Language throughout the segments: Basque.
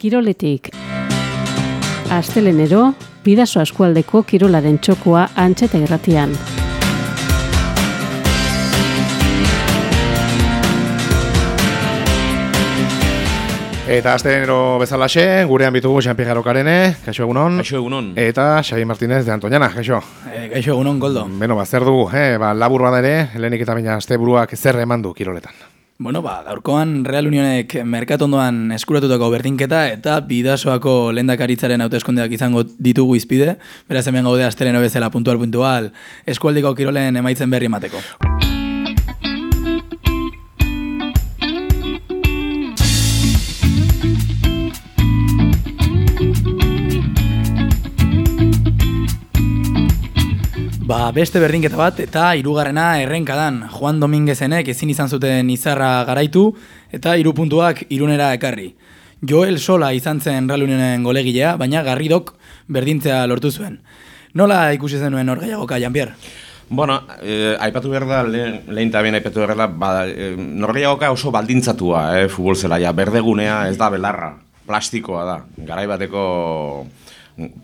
Kiroletik. Astelenero, bidazo askualdeko kirolaren txokoa antxeta irratian. Eta astelenero bezalaxe, gurean bitugu Jean-Pierre Garokarene, kaixo egunon. Kaixo egunon. Eta Xabi Martínez de Antoñana, kaixo. E, kaixo egunon, Goldo. Beno, ba, zer dugu, eh? ba, labur bada ere, lehenik eta baina azte buruak zer eman du kiroletan. Bueno, ba, gaurkoan Real Unionek merkatondoan eskuratutako berdinketa eta bidasoako lendakaritzaren hauteskundeak izango ditugu izpide. Beraz hemen gaude asteleno bezala puntual puntual eskualdiko kirolen emaitzen berri emateko. Ba, beste berdinketa bat eta hirugarrena errenkadan Juan Dominguezenek ezin izan zuten izarra garaitu eta hiru puntuak irunera ekarri. Joel Sola izan zen Real Unionen golegilea, baina Garridok berdintzea lortu zuen. Nola ikusi zenuen hor gehiagoka, Jean-Pierre? Bueno, eh, aipatu behar da, lehen, lehen eta aipatu behar da, ba, eh, norgeiagoka oso baldintzatua, eh, futbol zelaia, berdegunea ez da belarra, plastikoa da, garaibateko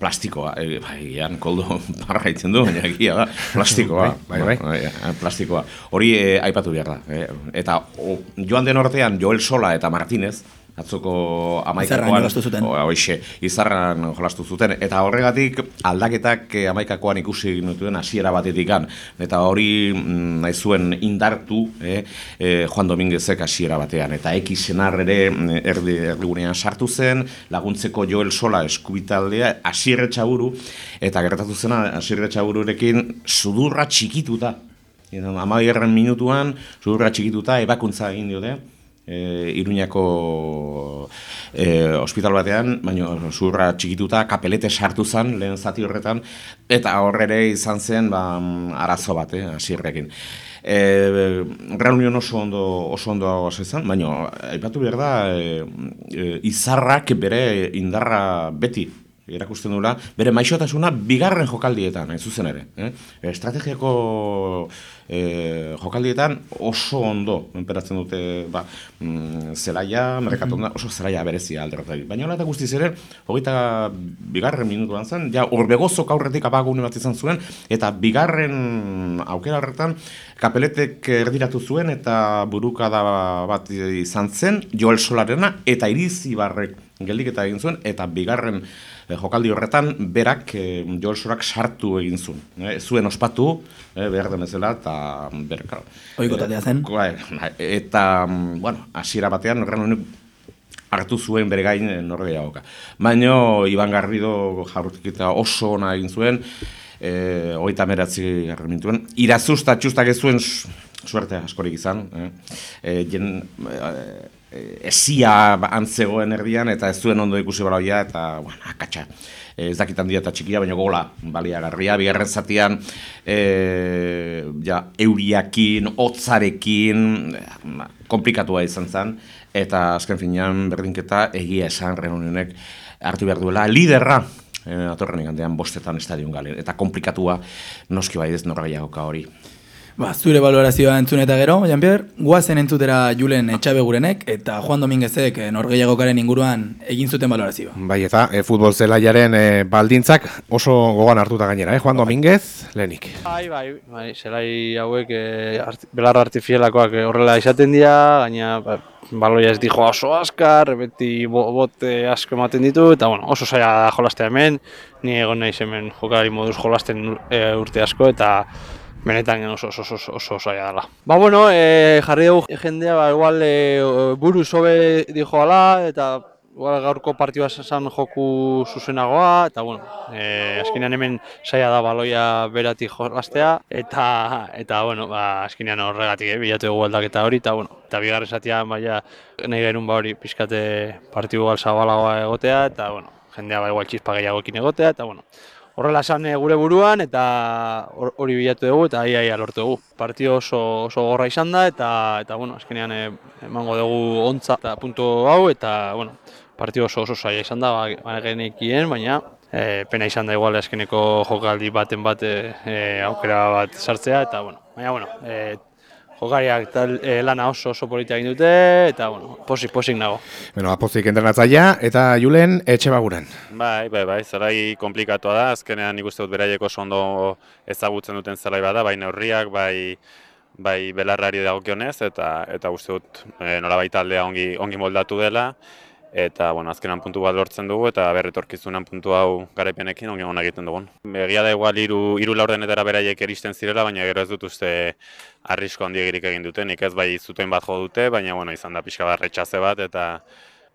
plastikoa, e, bai, ean koldo parra itzen du, baina egia da, plastikoa, bai, bai, bai. bai plastikoa. Hori e, aipatu behar da. E, eta o, joan den ortean Joel Sola eta Martinez, atzoko amaikakoan zuten. Hoxe, izarran jolastu zuten. Eta horregatik aldaketak eh, amaikakoan ikusi nutuen hasiera batetikan. Eta hori mm, nahi zuen indartu eh, eh, Juan Dominguezek hasiera batean. Eta eki senar ere mm, erdi erdigunean sartu zen laguntzeko Joel Sola eskubitaldea hasierre txaburu. Eta gertatu zena hasierre txabururekin sudurra txikituta. Amabierren minutuan, sudurra txikituta, ebakuntza egin diote, e, Iruñako e, ospital batean, baina zurra txikituta, kapelete sartu zen lehen zati horretan, eta horrere izan zen ba, arazo bat, eh, asirrekin. E, Reunion oso ondo, oso ondo izan, baina aipatu behar da, e, e, izarrak bere indarra beti erakusten dula, bere maixotasuna bigarren jokaldietan, ez zuzen ere. Eh? Estrategiako e, jokaldietan oso ondo enperatzen dute ba, mm, zelaia, merkatunda, oso zelaia berezia alderrotak. Baina hola eta guztiz ere, hogeita bigarren minutuan zen, ja urbegozok aurretik abagune bat izan zuen, eta bigarren aukera horretan, kapeletek erdiratu zuen eta burukada bat izan zen, Joel Solarena eta Irizi Barrek geldik eta egin zuen, eta bigarren eh, jokaldi horretan berak eh, Joel Sorak sartu egin zuen. Eh, zuen ospatu, eh, behar demezela, eta berkaro. Oiko tatea zen? Bai, eta, bueno, hasiera batean, horren honek hartu zuen bere gain eh, norgehiagoka. Baina, Iban Garrido jarrutik eta oso ona egin zuen, eh, oita meratzi garrimintuen. Irazuzta txustak ez zuen suerte askorik izan. Eh? E, jen, ezia antzegoen erdian eta ez zuen ondo ikusi baloia eta bueno, akatsa ez dakit handia eta txikia, baina gola baliagarria, bigarren zatian e, ja, euriakin, hotzarekin, komplikatua izan zen, eta azken finean berdinketa egia esan renunionek hartu behar duela liderra, e, atorren ikandean bostetan estadion gale, eta komplikatua noski bai ez norra hori. Ba, zure balorazioa entzun eta gero, Jean-Pierre, guazen entzutera Julen Etxabe gurenek eta Juan Dominguezek eh, norgeiagokaren inguruan egin zuten balorazioa. Bai, eta e, futbol zelaiaren e, baldintzak oso gogan hartuta gainera, eh? Juan Dominguez, lehenik. Bai, bai, bai, zelai hauek e, art, belar artifielakoak horrela izaten dira, gaina ba, baloia ez dijo oso askar, beti bote asko ematen ditu, eta bueno, oso zaila da jolastea hemen, ni egon nahi hemen jokalari moduz jolasten urte asko, eta benetan oso oso oso oso dela. Ba bueno, eh, jarri dugu jendea ba igual e, buru sobe dijo ala eta igual gaurko partidua esan joku zuzenagoa eta bueno, eh azkenean hemen saia da baloia berati jolaztea eta eta bueno, ba azkenean horregatik eh, bilatu dugu aldaketa hori eta bueno, eta bigarren satian baia nahi gerun ba hori pizkate partidu gal zabalagoa egotea eta bueno, jendea ba igual chispa gehiagoekin egotea eta bueno, horrela esan eh, gure buruan eta hori bilatu dugu eta ia ia lortu dugu. Partio oso, oso gorra izan da eta eta bueno, azkenean eh, emango dugu ontza eta puntu hau eta bueno, partio oso oso saia izan da ba, genekien, baina e, pena izan da igual azkeneko jokaldi baten bat e, aukera bat sartzea eta bueno, baina bueno, e, jokariak tal, e, lana oso oso politia egin dute, eta bueno, posik, posik nago. Bueno, apozik entrenatzaia eta Julen etxe baguren. Bai, bai, bai, zelai komplikatua da, azkenean nik uste dut beraiek oso ondo ezagutzen duten zelai bada, bai neurriak, bai, bai belarrari dagokionez, eta eta uste dut e, nolabait taldea ongi, ongi moldatu dela, eta bueno, azkenan puntu bat lortzen dugu eta berretorkizunan puntu hau garaipenekin ongi ona egiten dugun. Egia da igual hiru hiru laurdenetara beraiek eristen zirela, baina gero ez dut uste arrisko handiegirik egin dute, nik ez bai zuten bat jo dute, baina bueno, izan da pixka bat retxaze bat eta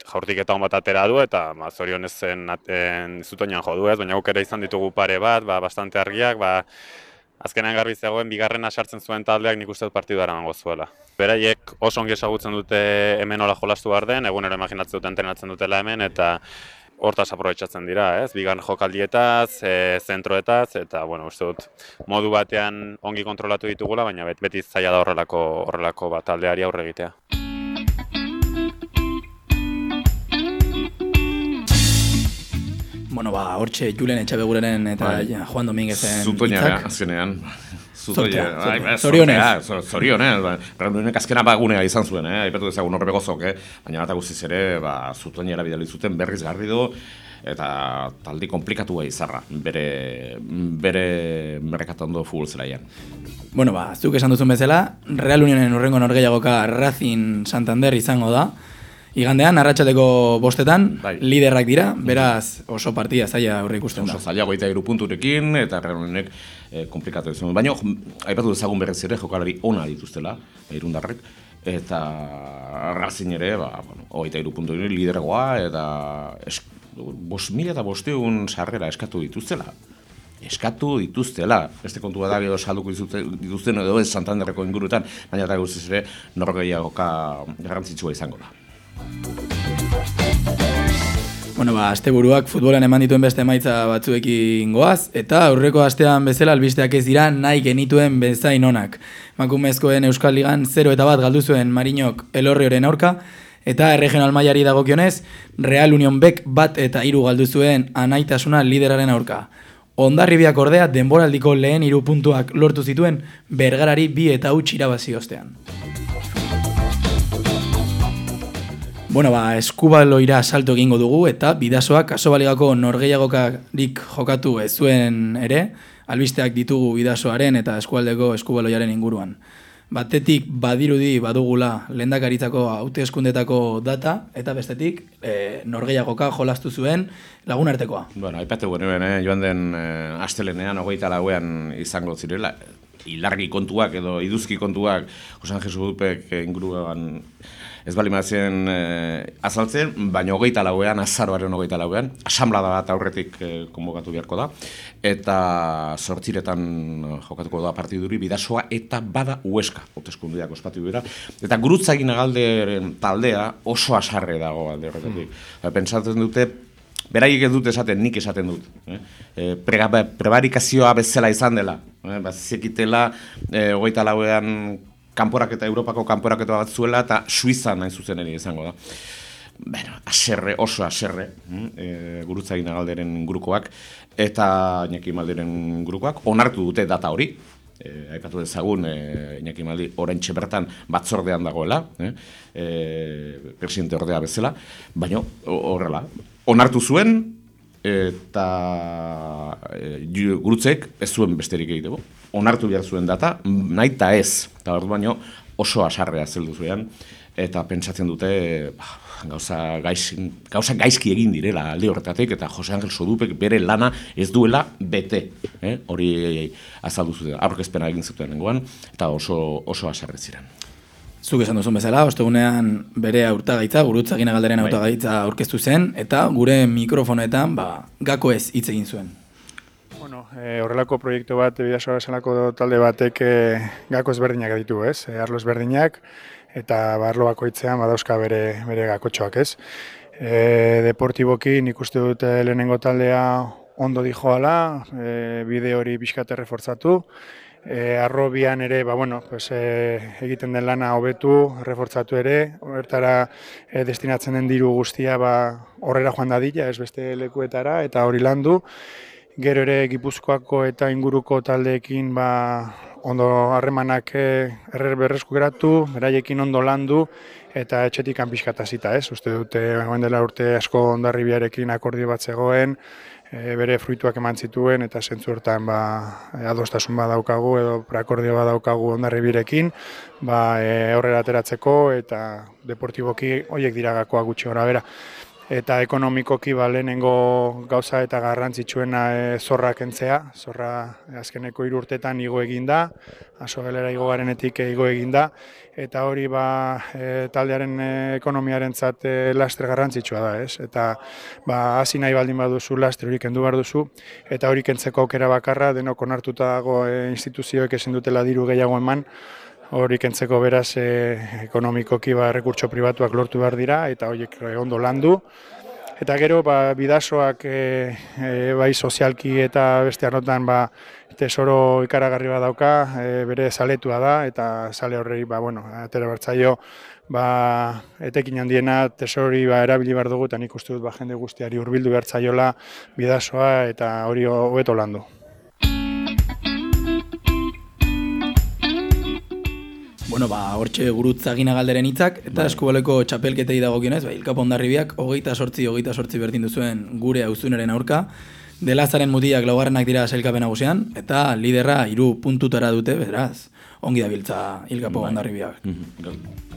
jaurtik eta bat atera du eta ba, zorionez zen zutoinan jo du ez, baina guk ere izan ditugu pare bat, ba, bastante argiak, ba, azkenean garbi zegoen bigarrena sartzen zuen taldeak nik uste dut partidara mango zuela. Beraiek oso ongi esagutzen dute hemen hola jolastu behar den, egunero imaginatzen dute entrenatzen dutela hemen, eta hortaz aprobetsatzen dira, ez? Bigan jokaldietaz, e, zentroetaz, eta, bueno, uste dut, modu batean ongi kontrolatu ditugula, baina beti zaila da horrelako, horrelako bat taldeari aurre egitea. Bueno, ba, hortxe Julen Etxabegurenen eta bai. Juan Dominguezen Zutoina, azkenean. Zutoina, bai, bai, zorionez. Zorionez, ba, Ranunek azkena bagunea izan zuen, eh? Aipatu dezagun horre begozok, eh? Baina bat guztiz ere, ba, zutoinera bidali zuten berriz garri du, eta taldi komplikatu izarra, bere, bere merrekatando futbol zelaian. Bueno, ba, zuk esan duzun bezala, Real Unionen urrengo norgeiagoka Racing Santander izango da, Igandean, arratsateko bostetan, bai. liderrak dira, beraz oso partia zaila aurre ikusten da. Oso zaila goita punturekin, eta realonek eh, komplikatu ez. Baina, aipatu dezagun berrez ere, jokalari ona dituztela, irundarrek, eta razin ere, ba, bueno, goita punturekin lidergoa, eta es, bos, mila eta bosteun sarrera eskatu dituztela. Eskatu dituztela, beste kontua da gero salduko dituzten edo ez Santanderreko ingurutan, baina eta guztiz ere norgeiagoka garrantzitsua izango da. Bueno, ba, asteburuak futbolan eman dituen beste emaitza batzuekin goaz, eta aurreko astean bezala albisteak ez dira nahi genituen bezain onak. Makumezkoen Euskal Ligan 0 eta bat galdu zuen Marinok elorrioren aurka, eta regional mailari dagokionez, Real Union Bek bat eta hiru galdu zuen anaitasuna lideraren aurka. Ondarribiak ordea denboraldiko lehen hiru puntuak lortu zituen bergarari bi eta huts irabazi ostean. Bueno, ba, eskubaloira salto egingo dugu eta bidasoak kaso baligako norgeiagokarik jokatu ez zuen ere, albisteak ditugu bidasoaren eta eskualdeko eskubaloiaren inguruan. Batetik badirudi badugula lehendakaritzako hauteskundetako data eta bestetik e, norgeiagoka jolastu zuen lagun artekoa. Bueno, aipatu gure eh, joan den eh, astelenean hogeita lauean izango zirela, ilargi kontuak edo iduzki kontuak Josan Jesu Dupek inguruan ez bali mazien eh, azaltzen, baina hogeita lauean, azaroaren hogeita lauean, asamblada bat aurretik eh, konbokatu beharko da, eta sortziretan eh, jokatuko da partiduri bidasoa eta bada ueska, oteskundiak ospatu dira, eta gurutzagin agalderen taldea oso asarre dago alde horretatik. Mm. Pentsatzen dute, beraiek ez dut esaten, nik esaten dut. Eh? E, prebarikazioa bezala izan dela. Eh? Ba, zekitela, e, hogeita lauean kanporak eta Europako kanporak eta bat zuela eta Suiza nahi zuzen ere izango da. Bueno, aserre, oso aserre, mm, e, gurutza egin agalderen gurukoak, eta Iñaki Malderen gurukoak, onartu dute data hori, e, aipatu dezagun e, Iñaki Maldi orentxe bertan batzordean dagoela, e, e, presidente ordea bezala, baina horrela, onartu zuen, eta e, gurutzek ez zuen besterik egiteko. Onartu behar zuen data, nahi eta ez, eta hor baino oso asarrea zeldu zuen, eta pentsatzen dute ba, gauza, gaiz, gauza gaizki egin direla alde horretatik, eta Jose Angel Sodupek bere lana ez duela bete, eh? hori azaldu zuten, aurkezpena egin zuten nengoan, eta oso, oso asarre ziren. Zuk esan duzun bezala, ostegunean bere aurtagaitza, gurutza gina galderen bai. aurtagaitza aurkeztu zen, eta gure mikrofonetan ba, gako ez hitz egin zuen. Bueno, e, horrelako proiektu bat, bidasoa esanako talde batek e, gako ezberdinak ditu, ez? E, arlo ezberdinak, eta barlo bakoitzean badauzka bere, bere gakotxoak, ez? E, deportiboki nik uste dut lehenengo taldea ondo dijoala, e, bide hori pixkate refortzatu, e, arrobian ere, ba, bueno, pues, e, egiten den lana hobetu, refortzatu ere, horretara e, destinatzen den diru guztia ba, horrera joan dadila, ez beste lekuetara, eta hori landu. gero ere Gipuzkoako eta inguruko taldeekin ba, ondo harremanak eh, errer berresku geratu, beraiekin ondo landu, eta etxetik kanpizkata zita, ez? Uste dute, guen dela urte asko ondarribiarekin akordio bat zegoen, e, bere fruituak eman zituen, eta zentzu hortan ba, adostasun badaukagu edo preakordio badaukagu ondarribirekin, ba, e, aurrera ateratzeko eta deportiboki horiek diragakoa gutxi gora. Bera eta ekonomikoki ba, lehenengo gauza eta garrantzitsuena e, zorra kentzea, zorra azkeneko hiru urtetan igo egin da, aso gelera igo garenetik igo egin da, eta hori ba, e, taldearen e, ekonomiaren zat e, lastre garrantzitsua da, ez? Eta ba, hasi nahi baldin baduzu lastre hori kendu behar duzu, eta hori kentzeko aukera bakarra, denok onartuta dago e, instituzioek ezin dutela diru gehiago eman, hori kentzeko beraz e, ekonomikoki ba, rekurtso pribatuak lortu behar dira eta horiek eh, ondo landu. Eta gero ba, bidasoak e, bai sozialki eta beste arnotan ba, tesoro ikaragarri bat dauka, bere zaletua da eta sale horrei ba, bueno, atera bertzaio ba, etekin handiena tesori ba, erabili behar dugu eta nik uste dut ba, jende guztiari hurbildu bertzaiola bidasoa eta hori hobeto landu. Bueno, ba, hortxe gurutza gina galderen hitzak, eta bai. eskubaleko txapelketei dagokionez, ba, Ilkap Ondarribiak, hogeita sortzi, hogeita sortzi berdin duzuen gure auzuneren aurka, delazaren mutiak laugarrenak dira sailkapen nagusian, eta liderra hiru puntutara dute, beraz, ongi dabiltza Ilkapo bai. Ondarribiak. Mhm,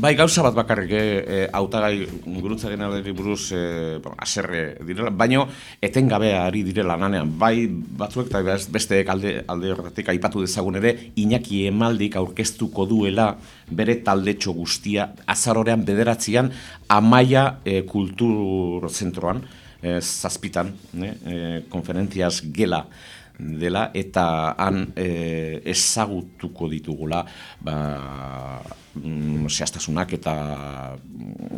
Bai, gauza bat bakarrik, eh, hautagai gurutzaren alderi buruz eh, aserre direla, baino etengabea ari direla nanean. Bai, batzuek eta beste alde, alde horretik aipatu dezagun ere, Iñaki emaldik aurkeztuko duela bere taldetxo guztia azarorean bederatzean amaia eh, kultur zentroan, eh, zazpitan, eh, eh, konferentziaz gela, dela eta han e, ezagutuko ditugula ba, mm, zehaztasunak eta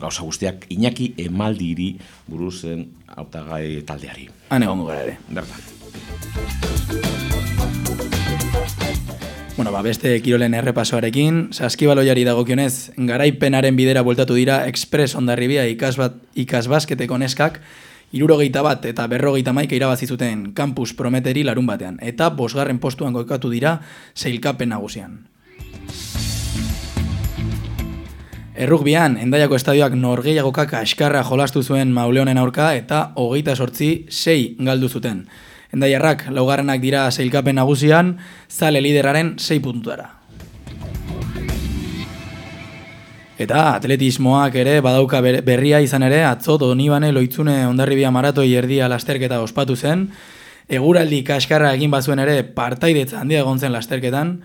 gauza guztiak inaki emaldiri buruzen autagai taldeari. Han egon gara ere. Berda. Bueno, ba, beste kirolen errepasoarekin, saskibaloiari dagokionez, garaipenaren bidera bueltatu dira Express Ondarribia ikasbasketeko neskak, Irurogeita bat eta berrogeita maika irabazi zuten Campus Prometeri larun batean, eta bosgarren postuan goikatu dira zeilkapen nagusian. Errukbian, endaiako estadioak norgeiagokak askarra jolastu zuen mauleonen aurka eta hogeita sortzi sei galdu zuten. Endaiarrak laugarrenak dira zeilkapen nagusian, zale lideraren sei puntutara. Eta atletismoak ere badauka berria izan ere, atzo donibane loitzune ondarribia maratoi erdia lasterketa ospatu zen, eguraldi kaskarra egin bazuen ere partaidetza handia egon zen lasterketan,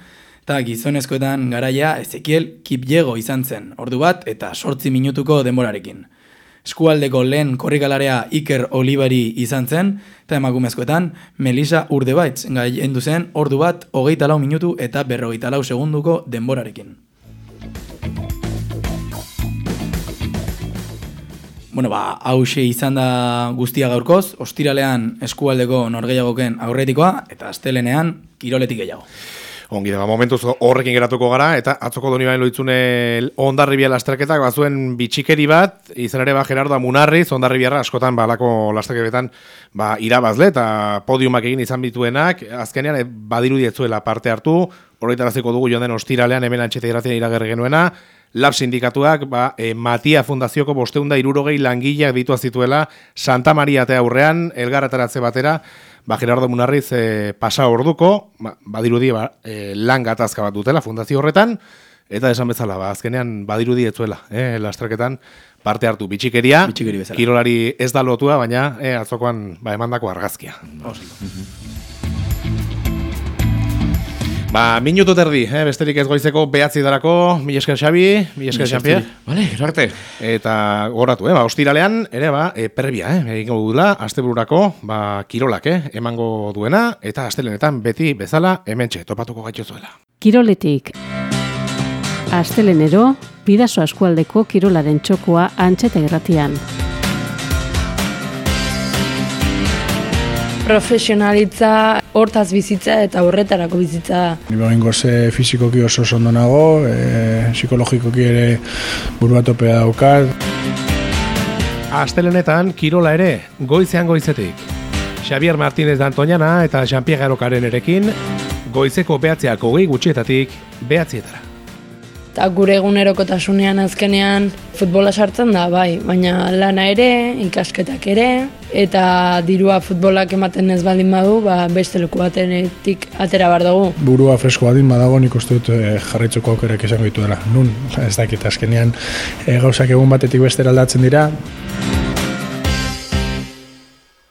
eta gizonezkoetan garaia Ezekiel Kipjego izan zen, ordu bat eta sortzi minutuko denborarekin. Eskualdeko lehen korrikalarea Iker Olibari izan zen, eta emakumezkoetan Melisa Urdebaitz gai zen ordu bat, hogeita lau minutu eta berrogeita lau segunduko denborarekin. Bueno, ba, hause izan da guztia gaurkoz, ostiralean eskualdeko norgeiagoken aurretikoa, eta astelenean kiroletik gehiago. Ongi da, ba, momentuz horrekin geratuko gara, eta atzoko doni bain loitzune ondarribia lasterketak, bazuen bitxikeri bat, izan ere ba Gerardo Amunarri, ondarribiarra askotan balako lasterketan ba, irabazle, eta podiumak egin izan bituenak, azkenean e, badiru dietzuela parte hartu, horretaraziko dugu joan den ostiralean, hemen antxete irazien iragerre genuena, Lab sindikatuak, ba, e, Matia Fundazioko bosteunda irurogei langileak ditu zituela Santa Maria eta aurrean, elgarretaratze batera, ba, Gerardo Munarriz e, pasa orduko, ba, badirudi ba, e, lan gatazka bat dutela fundazio horretan, eta esan bezala, ba, azkenean badirudi etzuela, e, lastreketan parte hartu. Bitxikeria, kirolari ez da lotua, baina e, atzokoan ba, emandako argazkia. Ba, minutu terdi, eh? besterik ez goizeko behatzi darako, mi esker Xabi, mi esker Xampier. Vale, arte. Eta goratu, eh? ba, ostiralean, ere, ba, e, perbia, eh? egingo dudula, azte bururako, ba, kirolak, eh? emango duena, eta astelenetan beti bezala, hementxe topatuko gaitxozuela. Kiroletik. Astelenero, bidazo askualdeko kirolaren txokua antxeta irratian. Profesionalitza hortaz bizitza eta horretarako bizitza. Ni bain goze fizikoki oso ondo nago, e, psikologikoki ere buruatopea daukat. Astelenetan kirola ere, goizean goizetik. Xavier Martínez d'Antoñana eta Jean-Pierre Garokaren erekin, goizeko behatzeak hogei gutxietatik behatzietara. Eta gure egunerokotasunean azkenean futbola sartzen da, bai, baina lana ere, ikasketak ere, eta dirua futbolak ematen ez baldin badu, ba, beste leku batenetik atera bar dugu. Burua fresko badin badago nik uste dut e, jarraitzeko aukerak izango ditu dela. Nun, ez dakit azkenean e, gauzak egun batetik bestera aldatzen dira,